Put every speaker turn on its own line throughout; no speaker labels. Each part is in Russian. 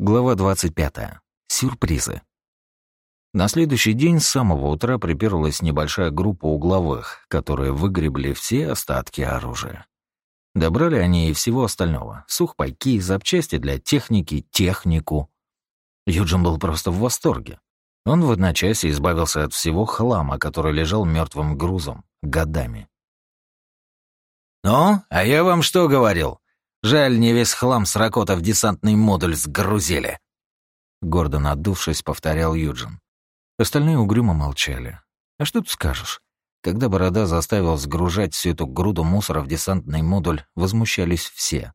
Глава 25. Сюрпризы. На следующий день с самого утра приперлась небольшая группа угловых, которые выгребли все остатки оружия. Добрали они и всего остального. Сухпайки, запчасти для техники, технику. Юджин был просто в восторге. Он в одночасье избавился от всего хлама, который лежал мертвым грузом, годами.
«Ну, а я вам что говорил? Жаль, не весь хлам с Ракота в десантный модуль сгрузили.
Гордо надувшись, повторял Юджин. Остальные угрюмо молчали. А что тут скажешь? Когда Борода заставил сгружать всю эту груду мусора в десантный модуль, возмущались все.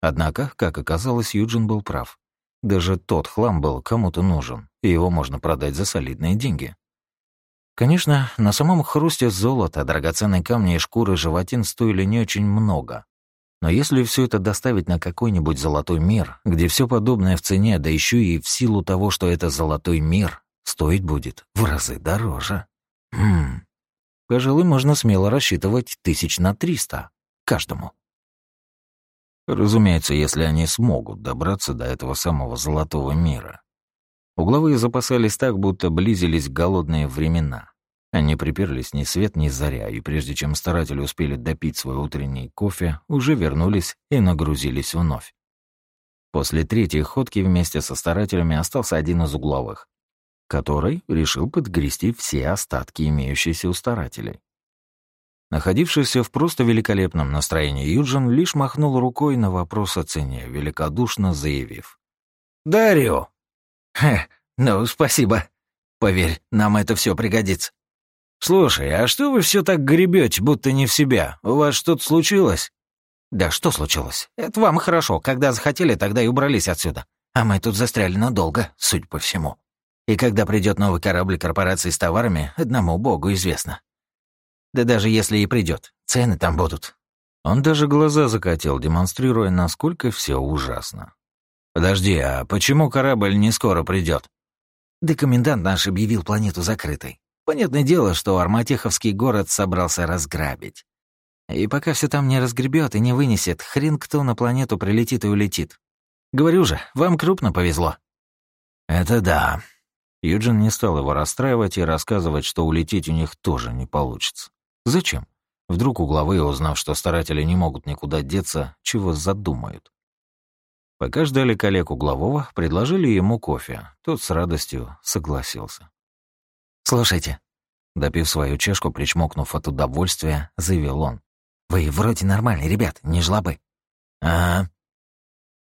Однако, как оказалось, Юджин был прав. Даже тот хлам был кому-то нужен, и его можно продать за солидные деньги. Конечно, на самом хрусте золота, драгоценные камни и шкуры животин стоили не очень много. Но если все это доставить на какой-нибудь золотой мир, где все подобное в цене, да еще и в силу того, что это золотой мир, стоить будет в разы дороже. Хм. Пожалуй, можно смело рассчитывать тысяч на триста каждому. Разумеется, если они смогут добраться до этого самого золотого мира. Угловые запасались так, будто близились голодные времена. Они приперлись ни свет, ни заря, и прежде чем старатели успели допить свой утренний кофе, уже вернулись и нагрузились вновь. После третьей ходки вместе со старателями остался один из угловых, который решил подгрести все остатки, имеющиеся у старателей. Находившийся в просто великолепном настроении Юджин лишь махнул рукой на вопрос о цене, великодушно заявив.
«Дарю!» «Хе, ну, спасибо. Поверь, нам это все пригодится». «Слушай, а что вы все так гребете, будто не в себя? У вас что-то случилось?»
«Да что случилось? Это вам хорошо. Когда захотели, тогда и убрались отсюда. А мы тут застряли надолго, судя по всему. И когда придет новый корабль корпорации с товарами, одному богу известно. Да даже если и придет, цены там будут».
Он даже глаза закатил, демонстрируя, насколько все ужасно.
«Подожди, а почему корабль не скоро придет?
«Да комендант наш объявил планету закрытой. Понятное дело, что Арматеховский город собрался разграбить. И пока все там не разгребет и не вынесет, хрен кто на планету прилетит и улетит. Говорю же, вам крупно повезло.
Это да.
Юджин не стал его расстраивать и рассказывать, что улететь у них тоже не получится. Зачем? Вдруг угловые, узнав, что старатели не могут никуда деться, чего задумают. Пока ждали коллег углового, предложили ему кофе. Тот с радостью согласился.
«Слушайте». Допив свою чашку, причмокнув от удовольствия, заявил он. «Вы вроде нормальные ребят, не жлобы».
«Ага».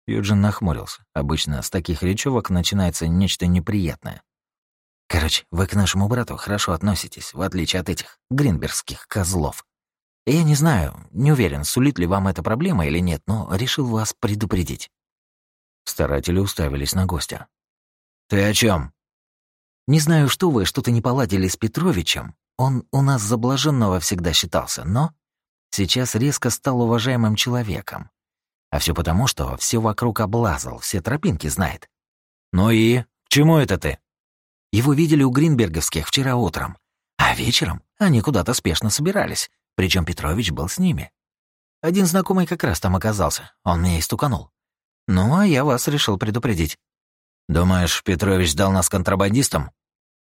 Юджин нахмурился. Обычно с таких речевок начинается нечто неприятное.
«Короче, вы к нашему брату хорошо относитесь, в отличие от этих гринбергских козлов. Я не знаю, не уверен, сулит ли вам эта проблема или нет, но решил вас предупредить».
Старатели уставились на гостя.
«Ты о чем?
Не знаю, что вы что-то не поладили с Петровичем. Он у нас за блаженного всегда считался, но сейчас резко стал уважаемым человеком. А все потому, что все вокруг облазал, все тропинки знает.
Ну и к чему это ты?
Его видели у Гринберговских вчера утром, а вечером они куда-то спешно собирались, причем Петрович был с ними. Один знакомый как раз там оказался, он меня истуканул. Ну, а я вас решил предупредить.
Думаешь, Петрович дал нас контрабандистам?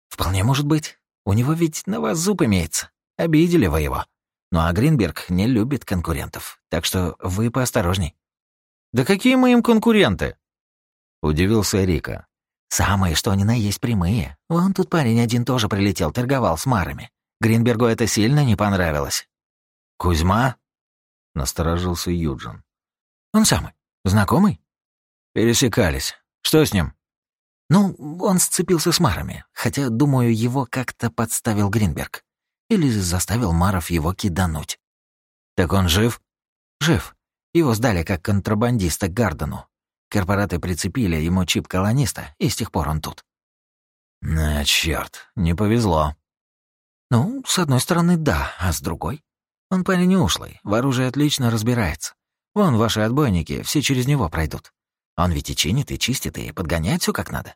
Вполне может быть. У него ведь на вас зуб имеется. Обидели вы его. Ну а Гринберг не любит конкурентов, так что вы поосторожней.
Да какие мы им конкуренты?
Удивился Рика.
Самые, что они на есть прямые. Вон тут парень один тоже прилетел, торговал с марами. Гринбергу это сильно не понравилось.
Кузьма?
Насторожился Юджин.
Он самый. Знакомый?
Пересекались. Что с ним?
Ну, он сцепился с Марами, хотя, думаю, его как-то подставил Гринберг. Или заставил Маров его кидануть.
Так он жив?
Жив. Его сдали как контрабандиста Гардену. Корпораты прицепили ему чип колониста, и с тех пор он тут.
На черт, не повезло.
Ну, с одной стороны, да, а с другой? Он парень ушлый, в оружии отлично разбирается. Вон ваши отбойники, все через него пройдут. Он ведь и чинит, и чистит, и подгоняет все как надо.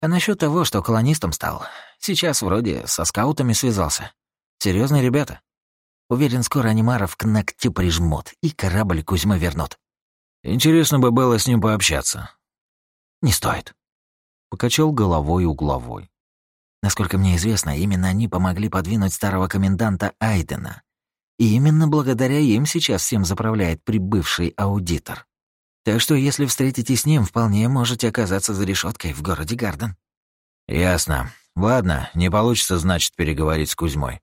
А насчет того, что колонистом стал, сейчас вроде со скаутами связался. Серьезные ребята. Уверен, скоро они Маров к ногтю прижмут, и корабль Кузьма вернут.
Интересно бы было с ним пообщаться.
«Не стоит», —
покачал головой угловой.
«Насколько мне известно, именно они помогли подвинуть старого коменданта Айдена. И именно благодаря им сейчас всем заправляет прибывший аудитор. Так что если встретитесь с ним, вполне можете оказаться за решеткой в городе Гарден».
«Ясно. Ладно, не получится, значит, переговорить с Кузьмой».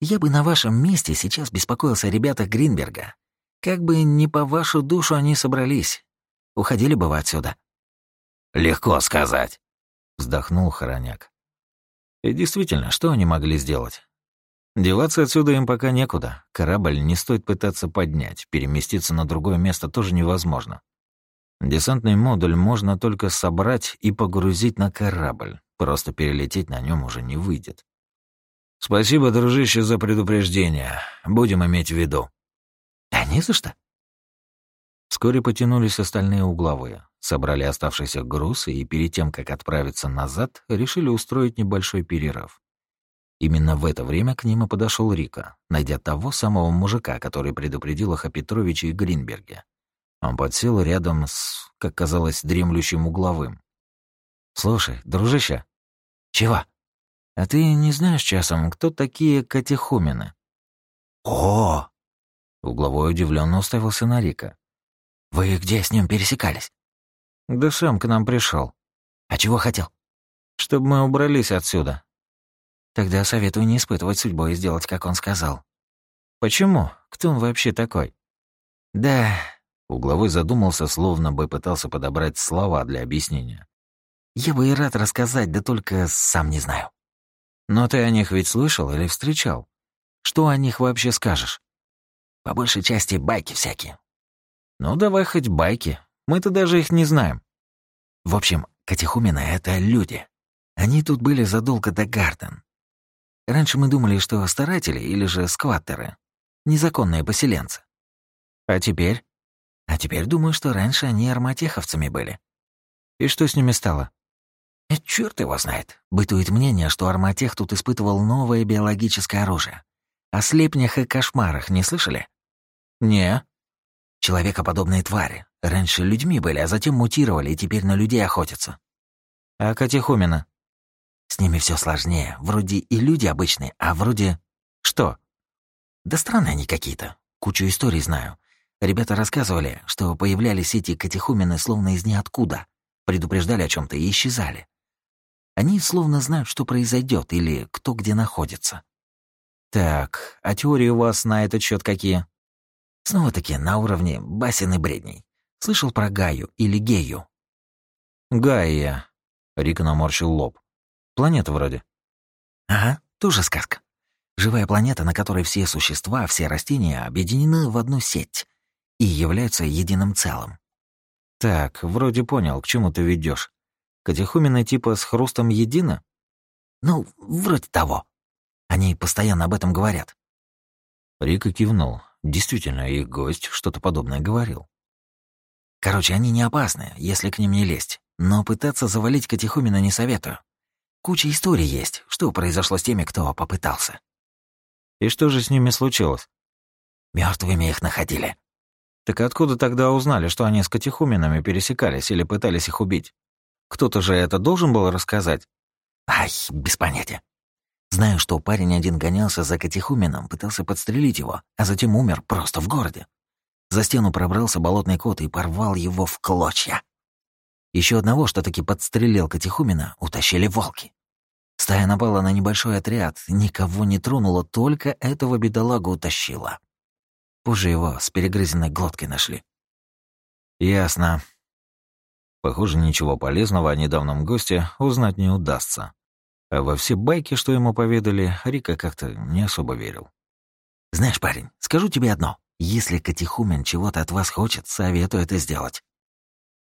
«Я бы на вашем месте сейчас беспокоился о ребятах Гринберга. Как бы не по вашу душу они собрались. Уходили бы вы отсюда».
«Легко сказать», — вздохнул Хороняк. И действительно, что они могли сделать? Деваться отсюда им пока некуда. Корабль не стоит пытаться поднять, переместиться на другое место тоже невозможно. Десантный модуль можно только собрать и погрузить на корабль. Просто перелететь на нем уже не выйдет. Спасибо, дружище, за предупреждение. Будем иметь в виду.
Да не за что.
Вскоре потянулись остальные угловые, собрали оставшийся груз и перед тем, как отправиться назад, решили устроить небольшой перерыв. Именно в это время к ним и подошел Рика, найдя того самого мужика, который предупредил их о Петровиче и Гринберге. Он подсел рядом с, как казалось, дремлющим угловым. «Слушай, дружище».
«Чего?»
«А ты не знаешь часом, кто такие катехумены?»
«О!»
Угловой удивленно уставился на Рика.
«Вы где с ним пересекались?»
«Да сам к нам пришел.
«А чего хотел?»
«Чтобы мы убрались отсюда».
«Тогда советую не испытывать судьбу и сделать, как он сказал».
«Почему? Кто он вообще такой?»
«Да...»
Угловой задумался, словно бы пытался подобрать слова для объяснения.
«Я бы и рад рассказать, да только сам не знаю».
«Но ты о них ведь слышал или встречал? Что о них вообще скажешь?»
По большей части байки всякие.
Ну, давай хоть байки. Мы-то даже их не знаем.
В общем, катехумены — это люди. Они тут были задолго до Гарден. Раньше мы думали, что старатели или же скваттеры — незаконные поселенцы.
А теперь?
А теперь думаю, что раньше они арматеховцами были.
И что с ними стало?
Э, Черт его знает. Бытует мнение, что арматех тут испытывал новое биологическое оружие. О слепнях и кошмарах не слышали?
«Не».
Человекоподобные твари. Раньше людьми были, а затем мутировали и теперь на людей охотятся.
А Катехумина?
С ними все сложнее. Вроде и люди обычные, а вроде...
Что?
Да странные они какие-то. Кучу историй знаю. Ребята рассказывали, что появлялись эти катехумены словно из ниоткуда. Предупреждали о чем то и исчезали. Они словно знают, что произойдет или кто где находится.
Так, а теории у вас на этот счет какие?
Снова-таки на уровне басен бредней. Слышал про Гаю или Гею?
Гайя. Рика наморщил лоб. Планета вроде.
Ага, тоже сказка. Живая планета, на которой все существа, все растения объединены в одну сеть и являются единым целым.
Так, вроде понял, к чему ты ведешь. Катехумены типа с хрустом едино?
Ну, вроде того. Они постоянно об этом говорят.
Рика кивнул. Действительно, их гость что-то подобное говорил.
Короче, они не опасны, если к ним не лезть. Но пытаться завалить Катехумина не советую. Куча историй есть, что произошло с теми, кто попытался.
И что же с ними случилось?
Мертвыми их находили.
Так откуда тогда узнали, что они с Катехуменами пересекались или пытались их убить? Кто-то же это должен был рассказать?
Ай, без понятия. Знаю, что парень один гонялся за Катехуменом, пытался подстрелить его, а затем умер просто в городе. За стену пробрался болотный кот и порвал его в клочья. Еще одного, что таки подстрелил Катехумена, утащили волки. Стая напала на небольшой отряд, никого не тронула, только этого бедолагу утащила. Позже его с перегрызенной глоткой нашли.
Ясно. Похоже, ничего полезного о недавнем госте узнать не удастся. А во все байки, что ему поведали, Рика как-то не особо верил.
«Знаешь, парень, скажу тебе одно. Если Катихумен чего-то от вас хочет, советую это сделать».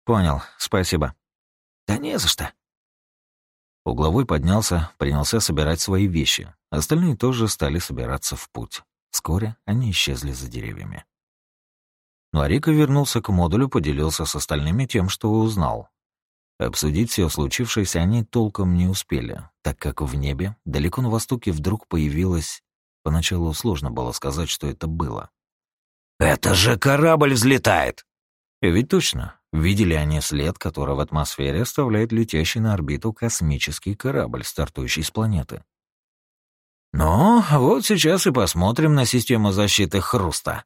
«Понял, спасибо».
«Да не за что».
Угловой поднялся, принялся собирать свои вещи. Остальные тоже стали собираться в путь. Вскоре они исчезли за деревьями. Ну а Рика вернулся к модулю, поделился с остальными тем, что узнал, Обсудить все случившееся они толком не успели, так как в небе, далеко на востоке, вдруг появилось... Поначалу сложно было сказать, что это было.
«Это же корабль взлетает!»
И ведь точно. Видели они след, который в атмосфере оставляет летящий на орбиту космический корабль, стартующий с планеты. Ну, вот сейчас и посмотрим на систему защиты Хруста.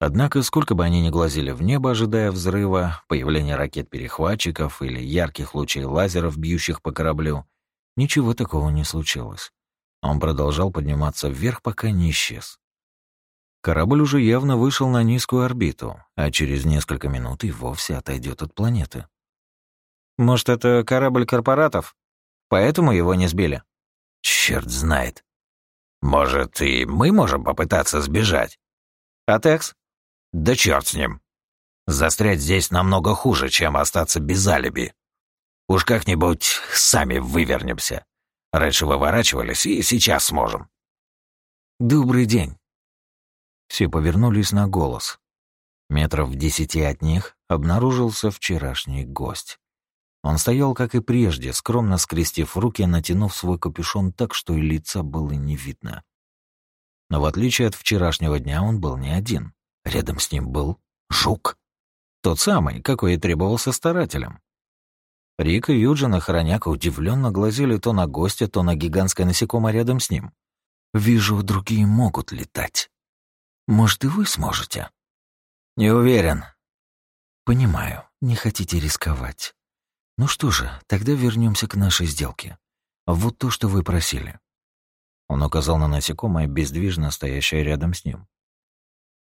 Однако, сколько бы они ни глазели в небо, ожидая взрыва, появления ракет-перехватчиков или ярких лучей лазеров, бьющих по кораблю, ничего такого не случилось. Он продолжал подниматься вверх, пока не исчез. Корабль уже явно вышел на низкую орбиту, а через несколько минут и вовсе отойдет от планеты.
Может, это корабль корпоратов? Поэтому его не сбили?
Черт знает. Может, и мы можем попытаться сбежать?
А Текс?
Да черт с ним. Застрять здесь намного хуже, чем остаться без алиби. Уж как-нибудь сами вывернемся. Раньше выворачивались, и сейчас сможем.
«Добрый день». Все повернулись на голос. Метров в десяти от них обнаружился вчерашний гость. Он стоял, как и прежде, скромно скрестив руки, натянув свой капюшон так, что и лица было не видно. Но в отличие от вчерашнего дня он был не один. Рядом с ним был жук. Тот самый, какой и требовался старателям. Рик и Юджин и Хороняка удивленно глазели то на гостя, то на гигантское насекомое рядом с ним. «Вижу, другие могут летать. Может, и вы сможете?»
«Не уверен».
«Понимаю, не хотите рисковать. Ну что же, тогда вернемся к нашей сделке. Вот то, что вы просили». Он указал на насекомое, бездвижно стоящее рядом с ним.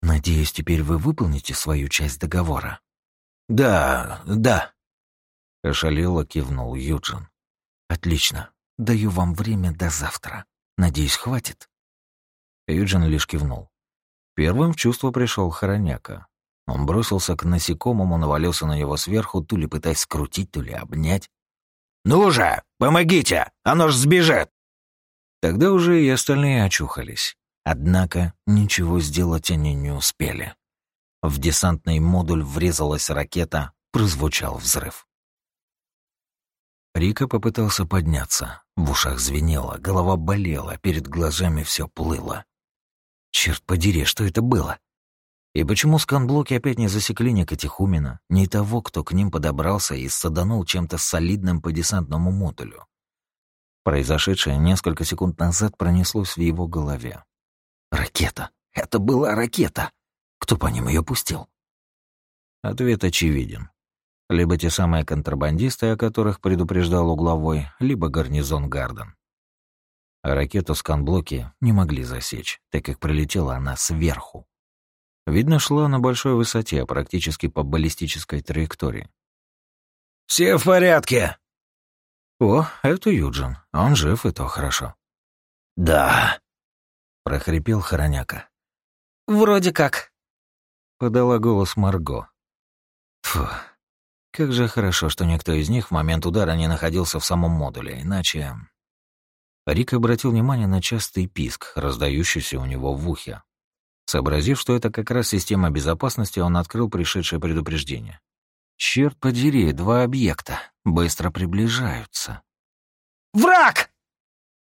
«Надеюсь, теперь вы выполните свою часть договора?»
«Да, да», —
ошалело кивнул Юджин. «Отлично. Даю вам время до завтра. Надеюсь, хватит?» Юджин лишь кивнул. Первым в чувство пришел Хороняка. Он бросился к насекомому, навалился на него сверху, то ли пытаясь скрутить, то ли обнять.
«Ну же, помогите! Оно ж сбежит!»
Тогда уже и остальные очухались. Однако ничего сделать они не успели. В десантный модуль врезалась ракета, прозвучал взрыв. Рика попытался подняться. В ушах звенело, голова болела, перед глазами все плыло. Черт подери, что это было? И почему сканблоки опять не засекли ни Катихумина, ни того, кто к ним подобрался и саданул чем-то солидным по десантному модулю? Произошедшее несколько секунд назад пронеслось в его голове. Ракета. Это была ракета. Кто по ним ее пустил? Ответ очевиден. Либо те самые контрабандисты, о которых предупреждал угловой, либо гарнизон Гарден. А ракету сканблоки не могли засечь, так как прилетела она сверху. Видно, шла на большой высоте, практически по баллистической траектории.
«Все в порядке!»
«О, это Юджин. Он жив, и то хорошо».
«Да», —
прохрипел Хороняка.
«Вроде как», —
подала голос Марго. Фу, как же хорошо, что никто из них в момент удара не находился в самом модуле, иначе... Рик обратил внимание на частый писк, раздающийся у него в ухе. Сообразив, что это как раз система безопасности, он открыл пришедшее предупреждение. «Черт подери, два объекта. Быстро приближаются».
«Враг!»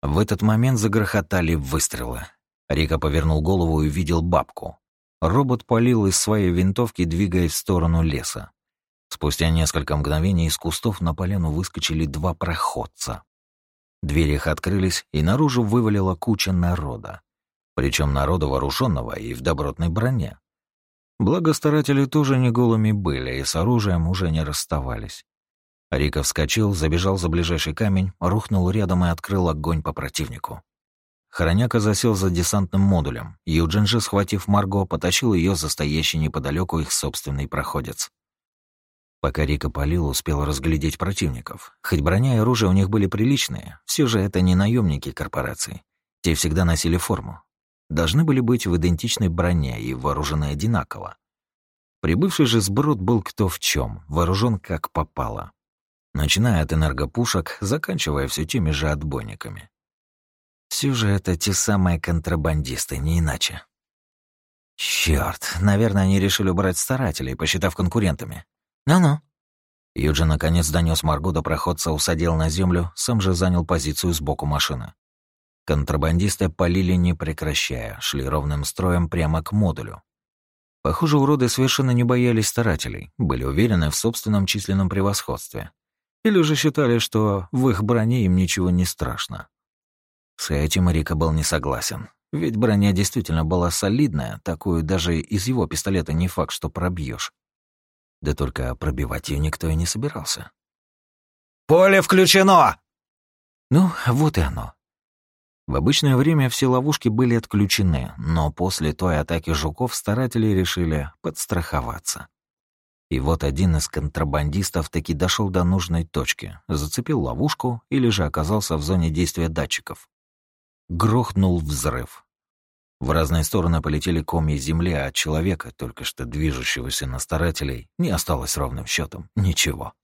В этот момент загрохотали выстрелы. Рика повернул голову и увидел бабку. Робот палил из своей винтовки, двигаясь в сторону леса. Спустя несколько мгновений из кустов на поляну выскочили два проходца. Двери их открылись, и наружу вывалила куча народа. Причем народа вооруженного и в добротной броне. Благо тоже не голыми были и с оружием уже не расставались. Рика вскочил, забежал за ближайший камень, рухнул рядом и открыл огонь по противнику. Хороняка засел за десантным модулем. Юджин же, схватив Марго, потащил ее за стоящий неподалеку их собственный проходец. Пока Рика палил, успел разглядеть противников. Хоть броня и оружие у них были приличные, все же это не наемники корпораций. Те всегда носили форму. Должны были быть в идентичной броне и вооружены одинаково. Прибывший же сброд был кто в чем, вооружен как попало. Начиная от энергопушек, заканчивая все теми же отбойниками. Все же это те самые контрабандисты, не иначе. Черт, наверное, они решили убрать старателей, посчитав конкурентами. «Ну-ну». Юджин наконец донес Марго до проходца, усадил на землю, сам же занял позицию сбоку машины. Контрабандисты полили не прекращая, шли ровным строем прямо к модулю. Похоже, уроды совершенно не боялись старателей, были уверены в собственном численном превосходстве. Или же считали, что в их броне им ничего не страшно. С этим Рика был не согласен. Ведь броня действительно была солидная, такую даже из его пистолета не факт, что пробьешь. Да только пробивать ее никто и не собирался.
«Поле включено!»
Ну, вот и оно. В обычное время все ловушки были отключены, но после той атаки жуков старатели решили подстраховаться. И вот один из контрабандистов таки дошел до нужной точки, зацепил ловушку или же оказался в зоне действия датчиков. Грохнул взрыв. В разные стороны полетели комья земли, а от человека, только что движущегося на старателей, не осталось ровным счетом ничего.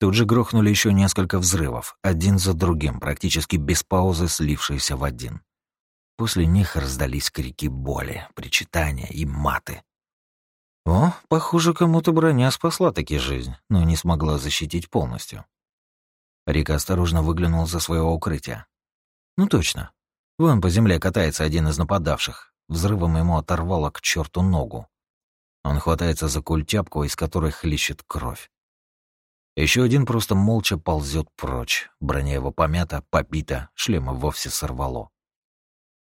Тут же грохнули еще несколько взрывов, один за другим, практически без паузы слившиеся в один. После них раздались крики боли, причитания и маты. О, похоже, кому-то броня спасла таки жизнь, но не смогла защитить полностью. Рика осторожно выглянул за своего укрытия. Ну точно. Вон по земле катается один из нападавших. Взрывом ему оторвало к черту ногу. Он хватается за культяпку, из которой хлещет кровь. Еще один просто молча ползет прочь. Броня его помята, побита, шлема вовсе сорвало.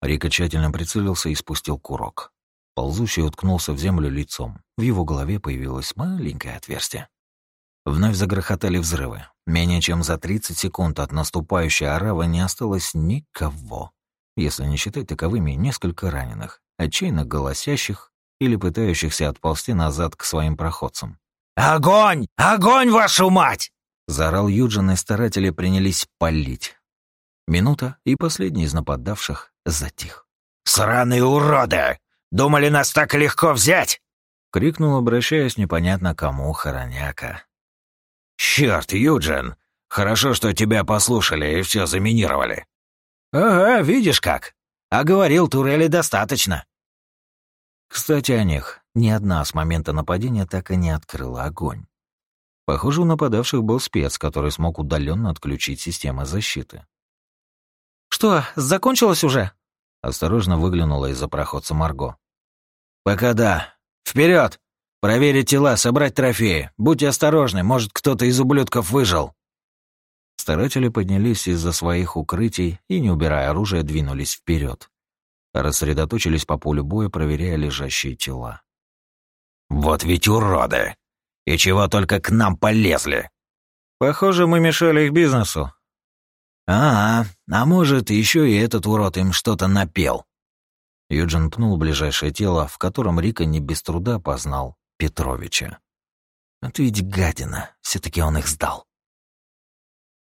Рика тщательно прицелился и спустил курок. Ползущий уткнулся в землю лицом. В его голове появилось маленькое отверстие. Вновь загрохотали взрывы. Менее чем за 30 секунд от наступающей оравы не осталось никого. Если не считать таковыми несколько раненых, отчаянно голосящих или пытающихся отползти назад к своим проходцам.
«Огонь! Огонь, вашу мать!»
Заорал Юджин, и старатели принялись палить. Минута, и последний из нападавших затих.
«Сраные уроды! Думали нас так легко взять?»
— крикнул, обращаясь непонятно кому, хороняка.
«Чёрт, Юджин! Хорошо, что тебя послушали и все заминировали».
«Ага, видишь как. А говорил, турели достаточно».
Кстати, о них. Ни одна с момента нападения так и не открыла огонь. Похоже, у нападавших был спец, который смог удаленно отключить системы защиты.
«Что, закончилось уже?»
Осторожно выглянула из-за проходца Марго.
«Пока да. Вперед! Проверить тела, собрать трофеи. Будьте осторожны, может, кто-то из ублюдков выжил».
Старатели поднялись из-за своих укрытий и, не убирая оружие, двинулись вперед. Рассредоточились по полю боя, проверяя лежащие тела.
«Вот ведь уроды! И чего только к нам полезли!»
«Похоже, мы мешали их бизнесу».
«А, а может, еще и этот урод им что-то напел».
Юджин пнул ближайшее тело, в котором Рика не без труда познал Петровича. «Вот ведь гадина, все таки он их сдал».